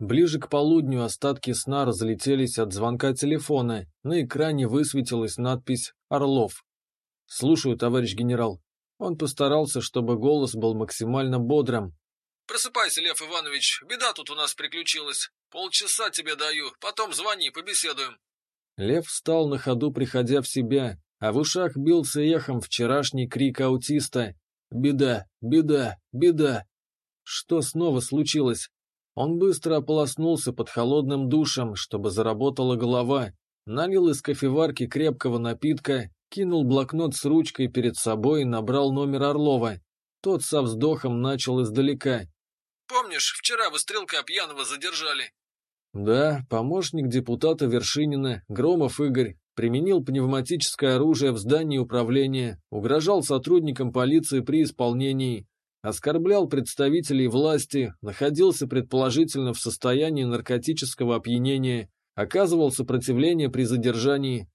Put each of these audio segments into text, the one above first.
Ближе к полудню остатки сна разлетелись от звонка телефона. На экране высветилась надпись «Орлов». «Слушаю, товарищ генерал». Он постарался, чтобы голос был максимально бодрым. «Просыпайся, Лев Иванович, беда тут у нас приключилась. Полчаса тебе даю, потом звони, побеседуем». Лев встал на ходу, приходя в себя, а в ушах бился эхом вчерашний крик аутиста. «Беда, беда, беда!» Что снова случилось? Он быстро ополоснулся под холодным душем, чтобы заработала голова, налил из кофеварки крепкого напитка, кинул блокнот с ручкой перед собой и набрал номер Орлова. Тот со вздохом начал издалека. «Помнишь, вчера вы стрелка пьяного задержали?» Да, помощник депутата Вершинина, Громов Игорь, применил пневматическое оружие в здании управления, угрожал сотрудникам полиции при исполнении, оскорблял представителей власти, находился предположительно в состоянии наркотического опьянения, оказывал сопротивление при задержании.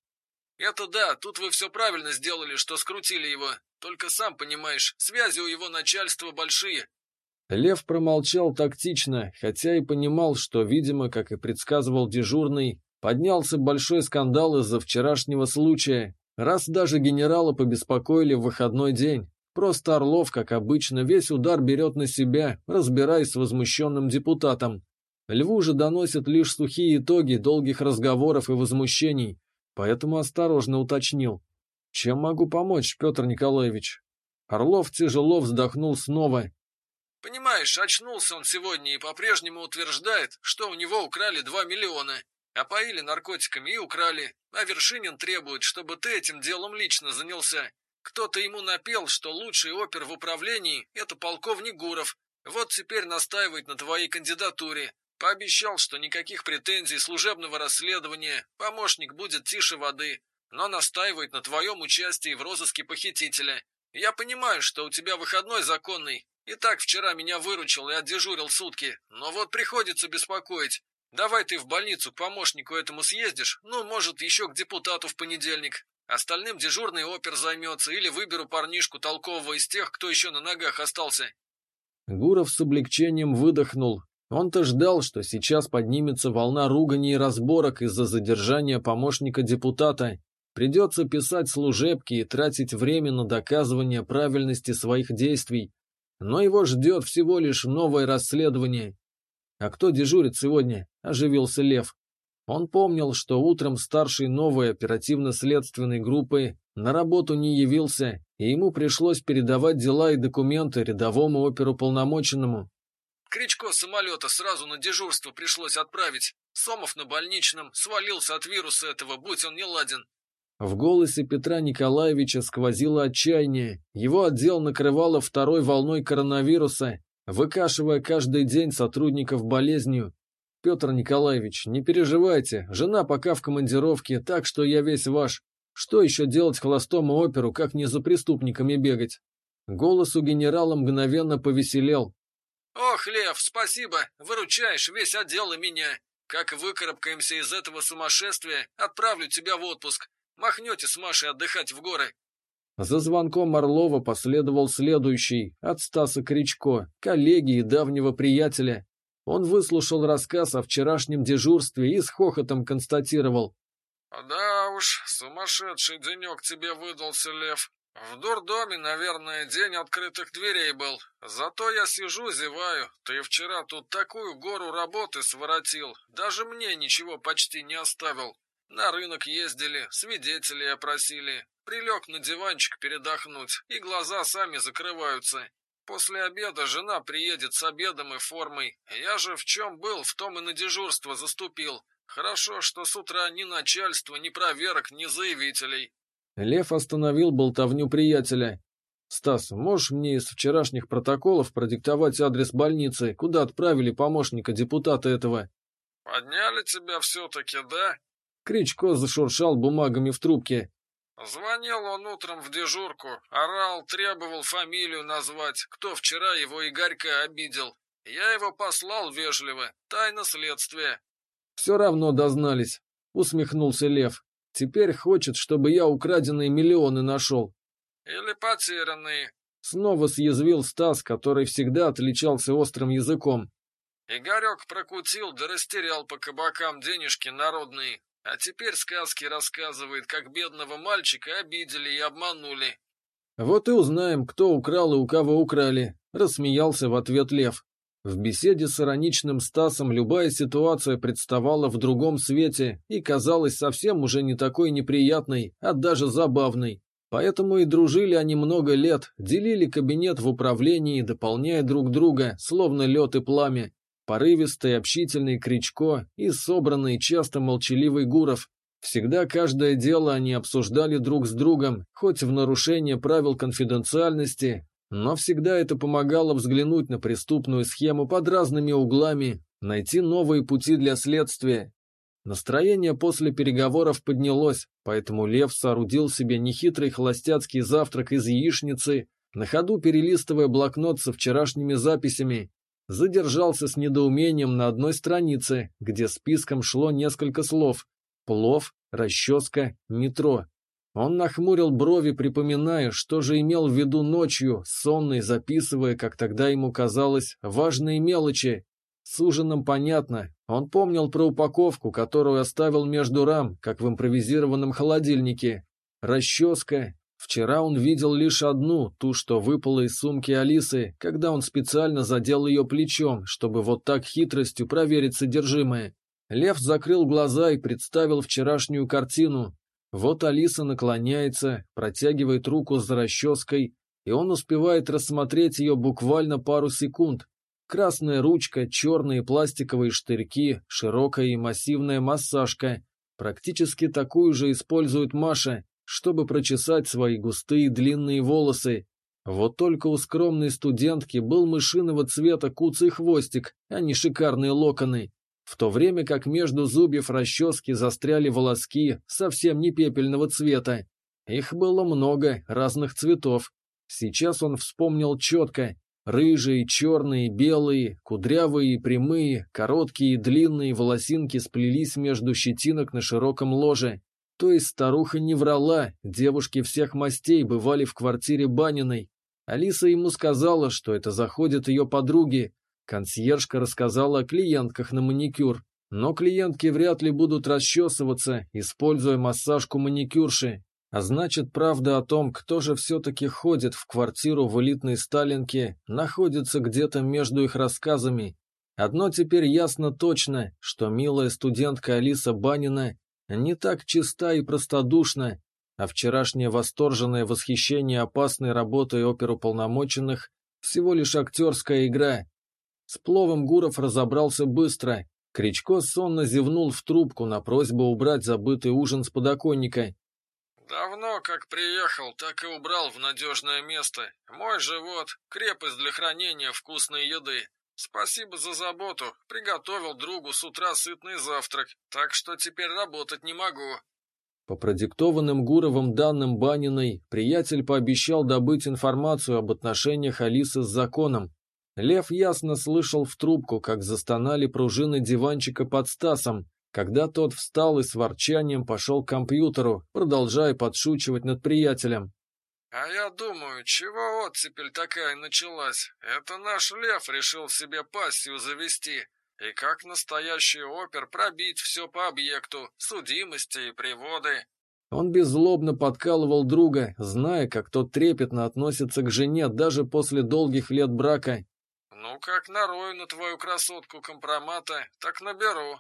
«Это да, тут вы все правильно сделали, что скрутили его. Только сам понимаешь, связи у его начальства большие». Лев промолчал тактично, хотя и понимал, что, видимо, как и предсказывал дежурный, поднялся большой скандал из-за вчерашнего случая, раз даже генерала побеспокоили в выходной день. Просто Орлов, как обычно, весь удар берет на себя, разбираясь с возмущенным депутатом. Льву же доносят лишь сухие итоги долгих разговоров и возмущений, поэтому осторожно уточнил. «Чем могу помочь, Петр Николаевич?» Орлов тяжело вздохнул снова Понимаешь, очнулся он сегодня и по-прежнему утверждает, что у него украли два миллиона. Опоили наркотиками и украли, а Вершинин требует, чтобы ты этим делом лично занялся. Кто-то ему напел, что лучший опер в управлении – это полковник Гуров. Вот теперь настаивает на твоей кандидатуре. Пообещал, что никаких претензий служебного расследования, помощник будет тише воды, но настаивает на твоем участии в розыске похитителя. Я понимаю, что у тебя выходной законный, и так вчера меня выручил и отдежурил сутки, но вот приходится беспокоить. Давай ты в больницу к помощнику этому съездишь, ну, может, еще к депутату в понедельник. Остальным дежурный опер займется или выберу парнишку толкового из тех, кто еще на ногах остался. Гуров с облегчением выдохнул. Он-то ждал, что сейчас поднимется волна руганий и разборок из-за задержания помощника депутата. Придется писать служебки и тратить время на доказывание правильности своих действий, но его ждет всего лишь новое расследование. А кто дежурит сегодня? Оживился Лев. Он помнил, что утром старший новой оперативно-следственной группы на работу не явился, и ему пришлось передавать дела и документы рядовому оперуполномоченному. Кричко самолета сразу на дежурство пришлось отправить. Сомов на больничном свалился от вируса этого, будь он не ладен. В голосе Петра Николаевича сквозило отчаяние. Его отдел накрывало второй волной коронавируса, выкашивая каждый день сотрудников болезнью. Петр Николаевич, не переживайте, жена пока в командировке, так что я весь ваш. Что еще делать холостому оперу, как не за преступниками бегать? Голос у генерала мгновенно повеселел. «Ох, Лев, спасибо, выручаешь весь отдел и меня. Как выкарабкаемся из этого сумасшествия, отправлю тебя в отпуск. Махнете с Машей отдыхать в горы. За звонком Орлова последовал следующий, от Стаса Кричко, коллеги и давнего приятеля. Он выслушал рассказ о вчерашнем дежурстве и с хохотом констатировал. «Да уж, сумасшедший денек тебе выдался, Лев. В дурдоме, наверное, день открытых дверей был. Зато я сижу, зеваю. Ты вчера тут такую гору работы своротил. Даже мне ничего почти не оставил. На рынок ездили, свидетелей опросили. Прилег на диванчик передохнуть, и глаза сами закрываются. После обеда жена приедет с обедом и формой. Я же в чем был, в том и на дежурство заступил. Хорошо, что с утра ни начальства, ни проверок, ни заявителей. Лев остановил болтовню приятеля. «Стас, можешь мне из вчерашних протоколов продиктовать адрес больницы, куда отправили помощника депутата этого?» «Подняли тебя все-таки, да?» Кричко зашуршал бумагами в трубке. Звонил он утром в дежурку, орал, требовал фамилию назвать, кто вчера его Игорька обидел. Я его послал вежливо, тайна следствия. Все равно дознались, усмехнулся Лев. Теперь хочет, чтобы я украденные миллионы нашел. Или потерянные. Снова съязвил Стас, который всегда отличался острым языком. Игорек прокутил да растерял по кабакам денежки народные, а теперь сказки рассказывает, как бедного мальчика обидели и обманули. Вот и узнаем, кто украл и у кого украли, рассмеялся в ответ Лев. В беседе с ироничным Стасом любая ситуация представала в другом свете и казалась совсем уже не такой неприятной, а даже забавной. Поэтому и дружили они много лет, делили кабинет в управлении, дополняя друг друга, словно лед и пламя. Порывистый, общительный Кричко и собранный, часто молчаливый Гуров. Всегда каждое дело они обсуждали друг с другом, хоть в нарушение правил конфиденциальности, но всегда это помогало взглянуть на преступную схему под разными углами, найти новые пути для следствия. Настроение после переговоров поднялось, поэтому Лев соорудил себе нехитрый холостяцкий завтрак из яичницы, на ходу перелистывая блокнот со вчерашними записями. Задержался с недоумением на одной странице, где списком шло несколько слов. Плов, расческа, метро. Он нахмурил брови, припоминая, что же имел в виду ночью, сонный, записывая, как тогда ему казалось, важные мелочи. С ужином понятно. Он помнил про упаковку, которую оставил между рам, как в импровизированном холодильнике. Расческа. Вчера он видел лишь одну, ту, что выпала из сумки Алисы, когда он специально задел ее плечом, чтобы вот так хитростью проверить содержимое. Лев закрыл глаза и представил вчерашнюю картину, вот Алиса наклоняется, протягивает руку за расческой, и он успевает рассмотреть ее буквально пару секунд. Красная ручка, черные пластиковые штырьки, широкая и массивная массажка. Практически такую же использует Маша, чтобы прочесать свои густые длинные волосы. Вот только у скромной студентки был мышиного цвета куцый хвостик, а не шикарные локоны в то время как между зубьев расчески застряли волоски совсем не пепельного цвета. Их было много, разных цветов. Сейчас он вспомнил четко. Рыжие, черные, белые, кудрявые и прямые, короткие и длинные волосинки сплелись между щетинок на широком ложе. То есть старуха не врала, девушки всех мастей бывали в квартире Баниной. Алиса ему сказала, что это заходят ее подруги, Консьержка рассказала о клиентках на маникюр, но клиентки вряд ли будут расчесываться, используя массажку маникюрши. А значит, правда о том, кто же все-таки ходит в квартиру в элитной Сталинке, находится где-то между их рассказами. Одно теперь ясно точно, что милая студентка Алиса Банина не так чиста и простодушна, а вчерашнее восторженное восхищение опасной работой оперуполномоченных всего лишь актерская игра, с пловом Гуров разобрался быстро. Кричко сонно зевнул в трубку на просьбу убрать забытый ужин с подоконника. «Давно как приехал, так и убрал в надежное место. Мой живот, крепость для хранения вкусной еды. Спасибо за заботу. Приготовил другу с утра сытный завтрак, так что теперь работать не могу». По продиктованным Гуровым данным Баниной, приятель пообещал добыть информацию об отношениях Алисы с законом, Лев ясно слышал в трубку, как застонали пружины диванчика под Стасом, когда тот встал и с ворчанием пошел к компьютеру, продолжая подшучивать над приятелем. «А я думаю, чего оттепель такая началась? Это наш Лев решил себе пассию завести. И как настоящий опер пробить все по объекту, судимости и приводы». Он беззлобно подкалывал друга, зная, как тот трепетно относится к жене даже после долгих лет брака «Ну, как нарою на твою красотку компромата, так наберу».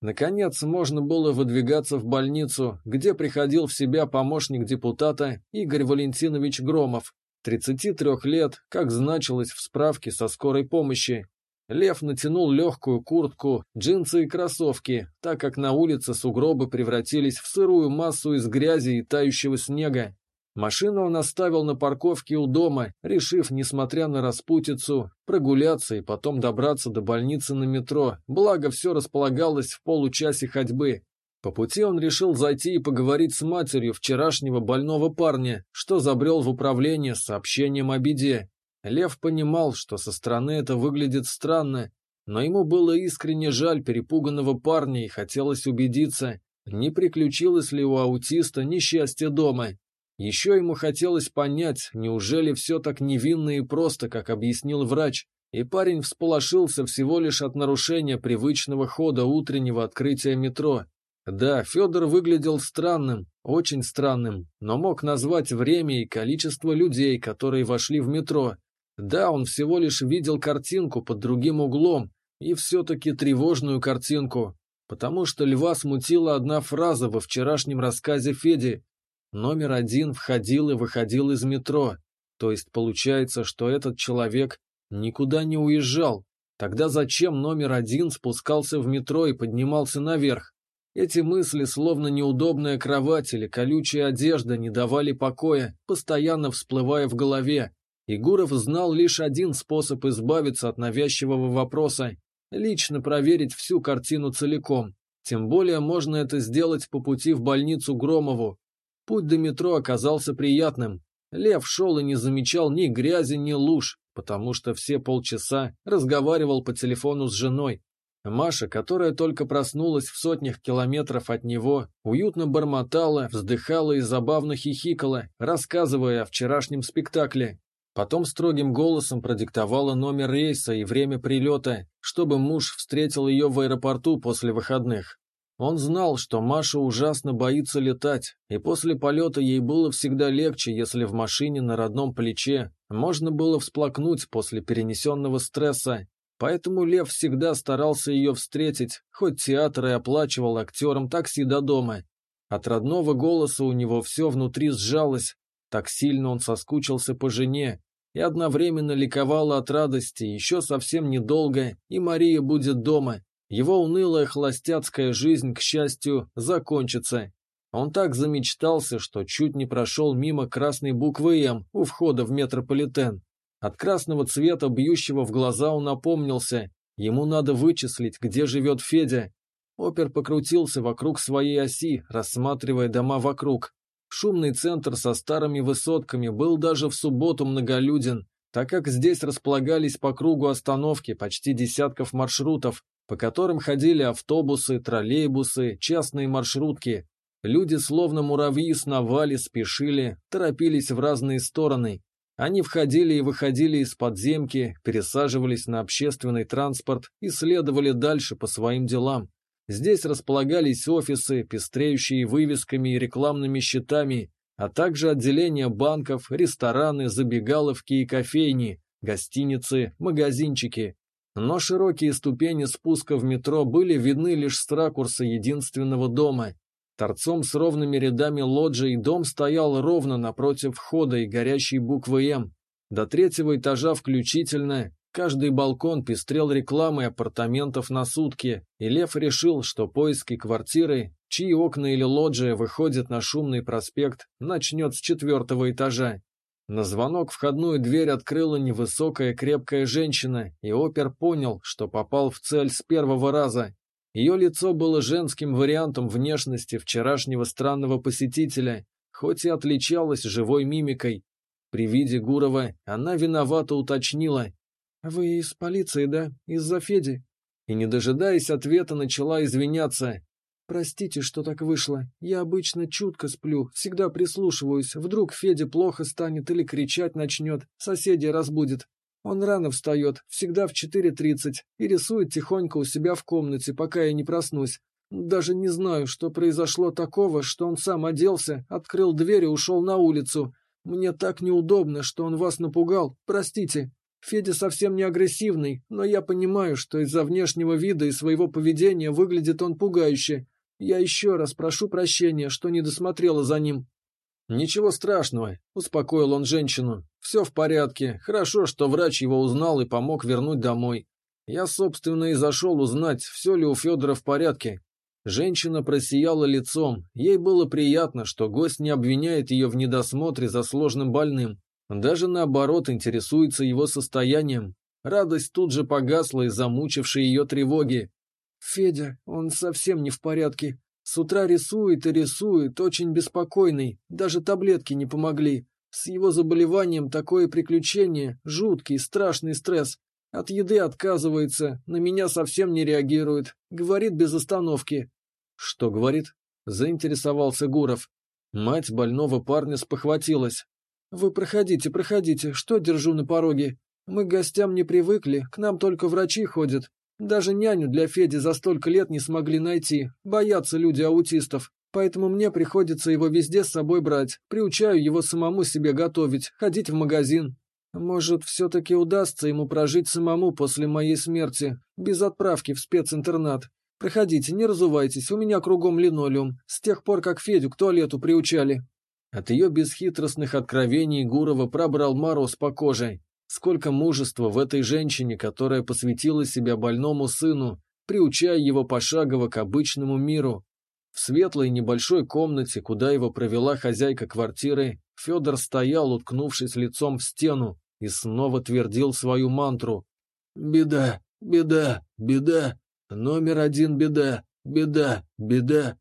Наконец, можно было выдвигаться в больницу, где приходил в себя помощник депутата Игорь Валентинович Громов, 33 лет, как значилось в справке со скорой помощи. Лев натянул легкую куртку, джинсы и кроссовки, так как на улице сугробы превратились в сырую массу из грязи и тающего снега. Машину он оставил на парковке у дома, решив, несмотря на распутицу, прогуляться и потом добраться до больницы на метро, благо все располагалось в получасе ходьбы. По пути он решил зайти и поговорить с матерью вчерашнего больного парня, что забрел в управление с сообщением о беде. Лев понимал, что со стороны это выглядит странно, но ему было искренне жаль перепуганного парня и хотелось убедиться, не приключилось ли у аутиста несчастье дома. Еще ему хотелось понять, неужели все так невинно и просто, как объяснил врач, И парень всполошился всего лишь от нарушения привычного хода утреннего открытия метро. Да, Федор выглядел странным, очень странным, но мог назвать время и количество людей, которые вошли в метро. Да, он всего лишь видел картинку под другим углом, и все-таки тревожную картинку, потому что льва смутила одна фраза во вчерашнем рассказе Феди. Номер один входил и выходил из метро. То есть получается, что этот человек никуда не уезжал. Тогда зачем номер один спускался в метро и поднимался наверх? Эти мысли, словно неудобная кровать или колючая одежда, не давали покоя, постоянно всплывая в голове. И Гуров знал лишь один способ избавиться от навязчивого вопроса – лично проверить всю картину целиком. Тем более можно это сделать по пути в больницу Громову. Путь до метро оказался приятным. Лев шел и не замечал ни грязи, ни луж, потому что все полчаса разговаривал по телефону с женой. Маша, которая только проснулась в сотнях километров от него, уютно бормотала, вздыхала и забавно хихикала, рассказывая о вчерашнем спектакле. Потом строгим голосом продиктовала номер рейса и время прилета, чтобы муж встретил ее в аэропорту после выходных. Он знал, что Маша ужасно боится летать, и после полета ей было всегда легче, если в машине на родном плече можно было всплакнуть после перенесенного стресса. Поэтому Лев всегда старался ее встретить, хоть театр и оплачивал актерам такси до дома. От родного голоса у него все внутри сжалось, так сильно он соскучился по жене, и одновременно ликовал от радости, еще совсем недолго, и Мария будет дома, его унылая холостяцкая жизнь, к счастью, закончится. Он так замечтался, что чуть не прошел мимо красной буквы «М» у входа в метрополитен. От красного цвета, бьющего в глаза, он опомнился. Ему надо вычислить, где живет Федя. Опер покрутился вокруг своей оси, рассматривая дома вокруг. Шумный центр со старыми высотками был даже в субботу многолюден, так как здесь располагались по кругу остановки почти десятков маршрутов, по которым ходили автобусы, троллейбусы, частные маршрутки. Люди словно муравьи сновали, спешили, торопились в разные стороны. Они входили и выходили из подземки, пересаживались на общественный транспорт и следовали дальше по своим делам. Здесь располагались офисы, пестреющие вывесками и рекламными щитами, а также отделения банков, рестораны, забегаловки и кофейни, гостиницы, магазинчики. Но широкие ступени спуска в метро были видны лишь с ракурса единственного дома. Торцом с ровными рядами лоджий дом стоял ровно напротив входа и горящей буквы «М». До третьего этажа включительно каждый балкон пестрел рекламой апартаментов на сутки, и Лев решил, что поиски квартиры, чьи окна или лоджия выходят на шумный проспект, начнет с четвертого этажа. На звонок входную дверь открыла невысокая крепкая женщина, и опер понял, что попал в цель с первого раза. Ее лицо было женским вариантом внешности вчерашнего странного посетителя, хоть и отличалось живой мимикой. При виде Гурова она виновато уточнила. «Вы из полиции, да? Из-за Феди?» И, не дожидаясь ответа, начала извиняться. «Простите, что так вышло. Я обычно чутко сплю, всегда прислушиваюсь. Вдруг Феде плохо станет или кричать начнет, соседей разбудит. Он рано встает, всегда в 4.30, и рисует тихонько у себя в комнате, пока я не проснусь. Даже не знаю, что произошло такого, что он сам оделся, открыл дверь и ушел на улицу. Мне так неудобно, что он вас напугал. Простите. Федя совсем не агрессивный, но я понимаю, что из-за внешнего вида и своего поведения выглядит он пугающе. Я еще раз прошу прощения, что не досмотрела за ним». «Ничего страшного», — успокоил он женщину. «Все в порядке. Хорошо, что врач его узнал и помог вернуть домой. Я, собственно, и зашел узнать, все ли у Федора в порядке». Женщина просияла лицом. Ей было приятно, что гость не обвиняет ее в недосмотре за сложным больным. Даже наоборот интересуется его состоянием. Радость тут же погасла из замучившей ее тревоги. Федя, он совсем не в порядке. С утра рисует и рисует, очень беспокойный, даже таблетки не помогли. С его заболеванием такое приключение, жуткий, страшный стресс. От еды отказывается, на меня совсем не реагирует, говорит без остановки. Что говорит? Заинтересовался Гуров. Мать больного парня спохватилась. Вы проходите, проходите, что держу на пороге? Мы к гостям не привыкли, к нам только врачи ходят. Даже няню для Феди за столько лет не смогли найти. Боятся люди аутистов. Поэтому мне приходится его везде с собой брать. Приучаю его самому себе готовить, ходить в магазин. Может, все-таки удастся ему прожить самому после моей смерти, без отправки в специнтернат. Проходите, не разувайтесь, у меня кругом линолеум, с тех пор, как Федю к туалету приучали». От ее бесхитростных откровений Гурова пробрал мороз по коже. Сколько мужества в этой женщине, которая посвятила себя больному сыну, приучая его пошагово к обычному миру. В светлой небольшой комнате, куда его провела хозяйка квартиры, Федор стоял, уткнувшись лицом в стену, и снова твердил свою мантру. «Беда, беда, беда, номер один беда, беда, беда».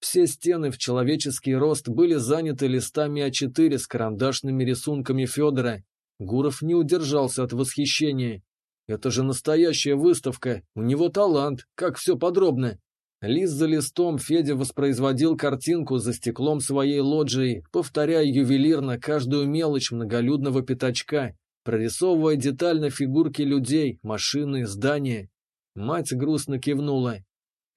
Все стены в человеческий рост были заняты листами А4 с карандашными рисунками Федора. Гуров не удержался от восхищения. «Это же настоящая выставка, у него талант, как все подробно». Лист за листом Федя воспроизводил картинку за стеклом своей лоджии, повторяя ювелирно каждую мелочь многолюдного пятачка, прорисовывая детально фигурки людей, машины, здания. Мать грустно кивнула.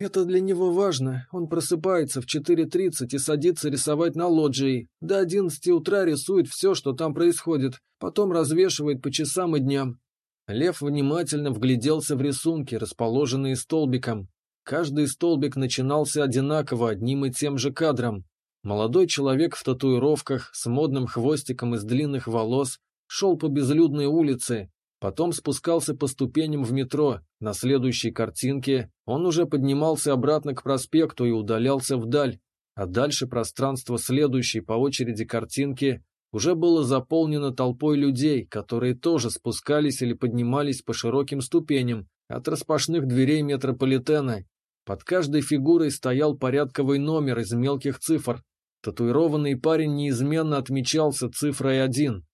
«Это для него важно. Он просыпается в 4.30 и садится рисовать на лоджии. До 11 утра рисует все, что там происходит. Потом развешивает по часам и дням». Лев внимательно вгляделся в рисунки, расположенные столбиком. Каждый столбик начинался одинаково одним и тем же кадром. Молодой человек в татуировках, с модным хвостиком из длинных волос, шел по безлюдной улице, потом спускался по ступеням в метро. На следующей картинке он уже поднимался обратно к проспекту и удалялся вдаль, а дальше пространство следующей по очереди картинки уже было заполнено толпой людей, которые тоже спускались или поднимались по широким ступеням от распашных дверей метрополитена под каждой фигурой стоял порядковый номер из мелких цифр. Татуированный парень неизменно отмечался цифрой один.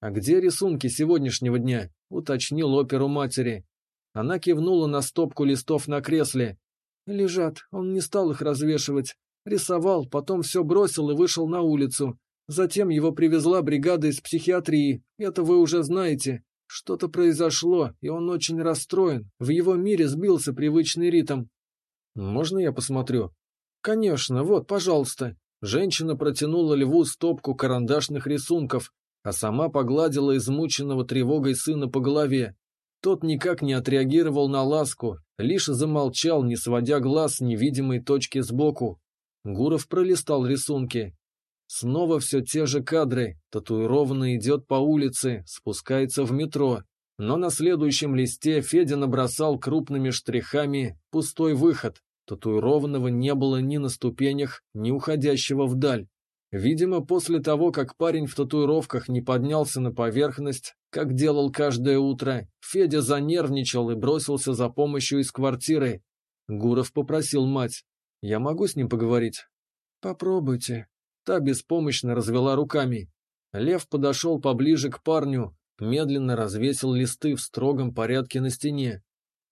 «А где рисунки сегодняшнего дня?» — уточнил оперу матери. Она кивнула на стопку листов на кресле. «Лежат, он не стал их развешивать. Рисовал, потом все бросил и вышел на улицу. Затем его привезла бригада из психиатрии. Это вы уже знаете. Что-то произошло, и он очень расстроен. В его мире сбился привычный ритм. «Можно я посмотрю?» «Конечно, вот, пожалуйста». Женщина протянула льву стопку карандашных рисунков, а сама погладила измученного тревогой сына по голове. Тот никак не отреагировал на ласку, лишь замолчал, не сводя глаз с невидимой точки сбоку. Гуров пролистал рисунки. Снова все те же кадры. Татуированный идет по улице, спускается в метро. Но на следующем листе Федя набросал крупными штрихами пустой выход. Татуированного не было ни на ступенях, ни уходящего вдаль. Видимо, после того, как парень в татуировках не поднялся на поверхность, как делал каждое утро, Федя занервничал и бросился за помощью из квартиры. Гуров попросил мать. «Я могу с ним поговорить?» «Попробуйте». Та беспомощно развела руками. Лев подошел поближе к парню, медленно развесил листы в строгом порядке на стене.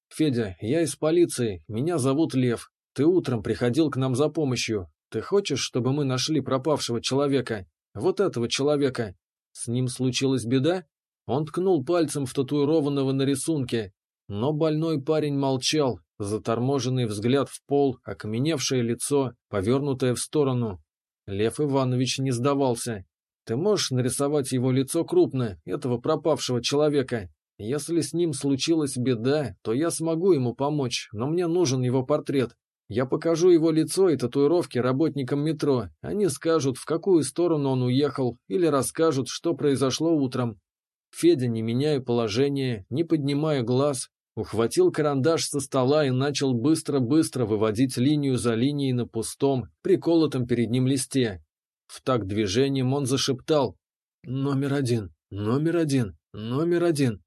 «Федя, я из полиции, меня зовут Лев. Ты утром приходил к нам за помощью. Ты хочешь, чтобы мы нашли пропавшего человека? Вот этого человека. С ним случилась беда?» Он ткнул пальцем в татуированного на рисунке. Но больной парень молчал, заторможенный взгляд в пол, окаменевшее лицо, повернутое в сторону. Лев Иванович не сдавался. «Ты можешь нарисовать его лицо крупно, этого пропавшего человека? Если с ним случилась беда, то я смогу ему помочь, но мне нужен его портрет. Я покажу его лицо и татуировки работникам метро. Они скажут, в какую сторону он уехал, или расскажут, что произошло утром. Федя, не меняя положение, не поднимая глаз, ухватил карандаш со стола и начал быстро-быстро выводить линию за линией на пустом, приколотом перед ним листе. В так движением он зашептал «Номер один, номер один, номер один».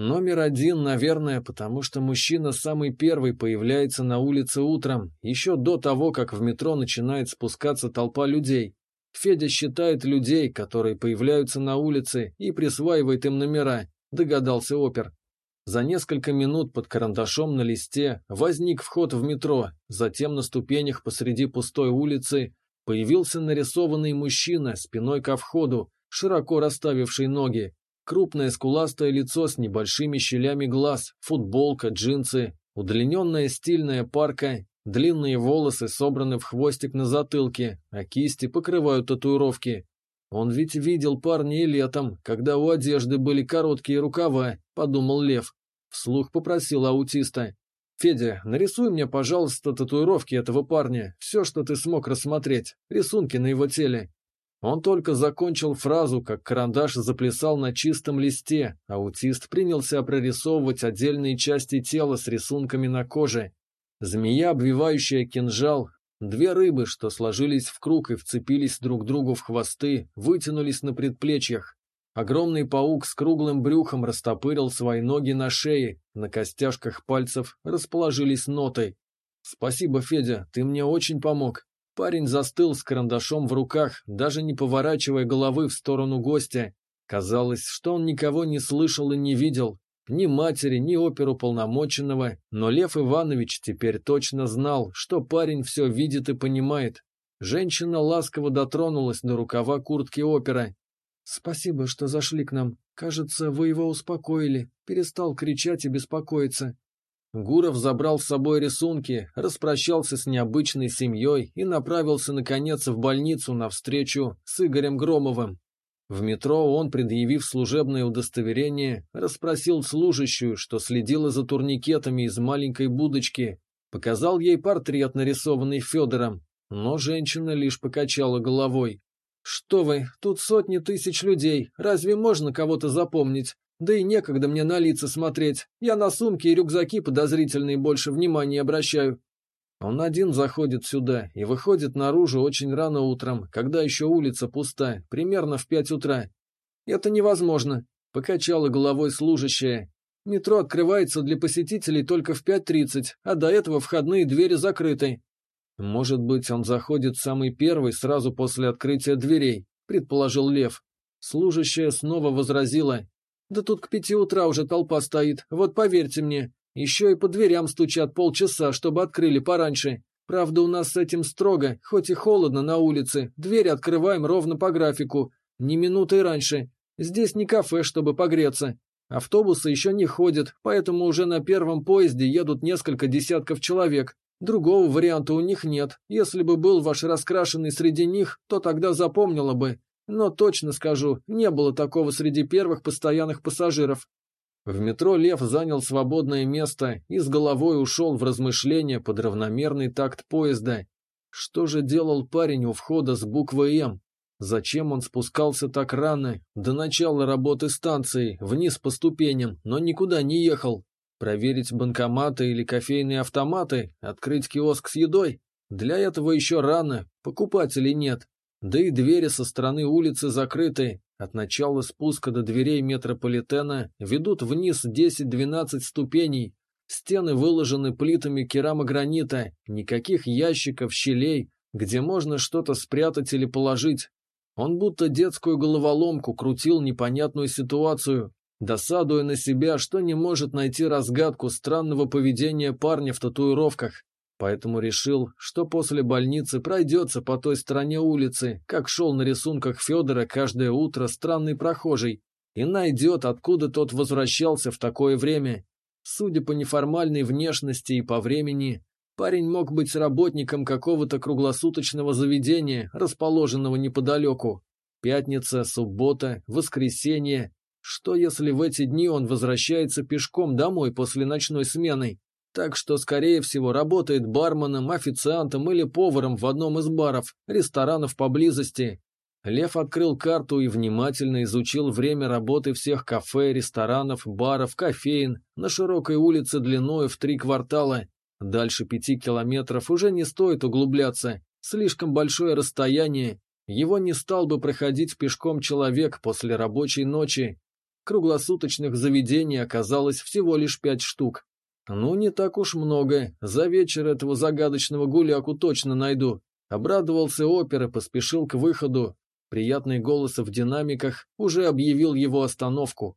Номер один, наверное, потому что мужчина самый первый появляется на улице утром, еще до того, как в метро начинает спускаться толпа людей. Федя считает людей, которые появляются на улице, и присваивает им номера, догадался опер. За несколько минут под карандашом на листе возник вход в метро, затем на ступенях посреди пустой улицы появился нарисованный мужчина спиной ко входу, широко расставивший ноги, Крупное скуластое лицо с небольшими щелями глаз, футболка, джинсы, удлиненная стильная парка, длинные волосы собраны в хвостик на затылке, а кисти покрывают татуировки. Он ведь видел парня и летом, когда у одежды были короткие рукава, подумал Лев. Вслух попросил аутиста. «Федя, нарисуй мне, пожалуйста, татуировки этого парня, все, что ты смог рассмотреть, рисунки на его теле». Он только закончил фразу, как карандаш заплясал на чистом листе, аутист принялся прорисовывать отдельные части тела с рисунками на коже. Змея, обвивающая кинжал, две рыбы, что сложились в круг и вцепились друг другу в хвосты, вытянулись на предплечьях. Огромный паук с круглым брюхом растопырил свои ноги на шее, на костяшках пальцев расположились ноты. «Спасибо, Федя, ты мне очень помог», Парень застыл с карандашом в руках, даже не поворачивая головы в сторону гостя. Казалось, что он никого не слышал и не видел. Ни матери, ни оперу полномоченного, но Лев Иванович теперь точно знал, что парень все видит и понимает. Женщина ласково дотронулась до рукава куртки опера. «Спасибо, что зашли к нам. Кажется, вы его успокоили. Перестал кричать и беспокоиться. Гуров забрал с собой рисунки, распрощался с необычной семьей и направился, наконец, в больницу на встречу с Игорем Громовым. В метро он, предъявив служебное удостоверение, расспросил служащую, что следила за турникетами из маленькой будочки, показал ей портрет, нарисованный Федором, но женщина лишь покачала головой. «Что вы, тут сотни тысяч людей, разве можно кого-то запомнить? Да и некогда мне на лица смотреть. Я на сумки и рюкзаки подозрительные больше внимания обращаю. Он один заходит сюда и выходит наружу очень рано утром, когда еще улица пуста, примерно в пять утра. Это невозможно, покачала головой служащая. Метро открывается для посетителей только в 5.30, а до этого входные двери закрыты. Может быть, он заходит самый первый, сразу после открытия дверей, предположил Лев. Служащая снова возразила. Да тут к пяти утра уже толпа стоит, вот поверьте мне. Еще и по дверям стучат полчаса, чтобы открыли пораньше. Правда, у нас с этим строго, хоть и холодно на улице, двери открываем ровно по графику, ни минуты раньше. Здесь не кафе, чтобы погреться. Автобусы еще не ходят, поэтому уже на первом поезде едут несколько десятков человек. Другого варианта у них нет. Если бы был ваш раскрашенный среди них, то тогда запомнила бы. Но точно скажу, не было такого среди первых постоянных пассажиров. В метро Лев занял свободное место и с головой ушел в размышления под равномерный такт поезда. Что же делал парень у входа с буквой «М»? Зачем он спускался так рано, до начала работы станции, вниз по ступеням, но никуда не ехал? Проверить банкоматы или кофейные автоматы, открыть киоск с едой? Для этого еще рано, покупателей нет. Да и двери со стороны улицы закрыты. От начала спуска до дверей метрополитена ведут вниз 10-12 ступеней. Стены выложены плитами керамогранита, никаких ящиков, щелей, где можно что-то спрятать или положить. Он будто детскую головоломку крутил непонятную ситуацию, досадуя на себя, что не может найти разгадку странного поведения парня в татуировках. Поэтому решил, что после больницы пройдется по той стороне улицы, как шел на рисунках Федора каждое утро странный прохожий, и найдет, откуда тот возвращался в такое время. Судя по неформальной внешности и по времени, парень мог быть работником какого-то круглосуточного заведения, расположенного неподалеку. Пятница, суббота, воскресенье. Что если в эти дни он возвращается пешком домой после ночной смены? Так что, скорее всего, работает барменом, официантом или поваром в одном из баров, ресторанов поблизости. Лев открыл карту и внимательно изучил время работы всех кафе, ресторанов, баров, кофеин на широкой улице длиною в три квартала. Дальше пяти километров уже не стоит углубляться, слишком большое расстояние. Его не стал бы проходить пешком человек после рабочей ночи. Круглосуточных заведений оказалось всего лишь пять штук. «Ну, не так уж много. За вечер этого загадочного гуляку точно найду». Обрадовался опер и поспешил к выходу. Приятный голос в динамиках уже объявил его остановку.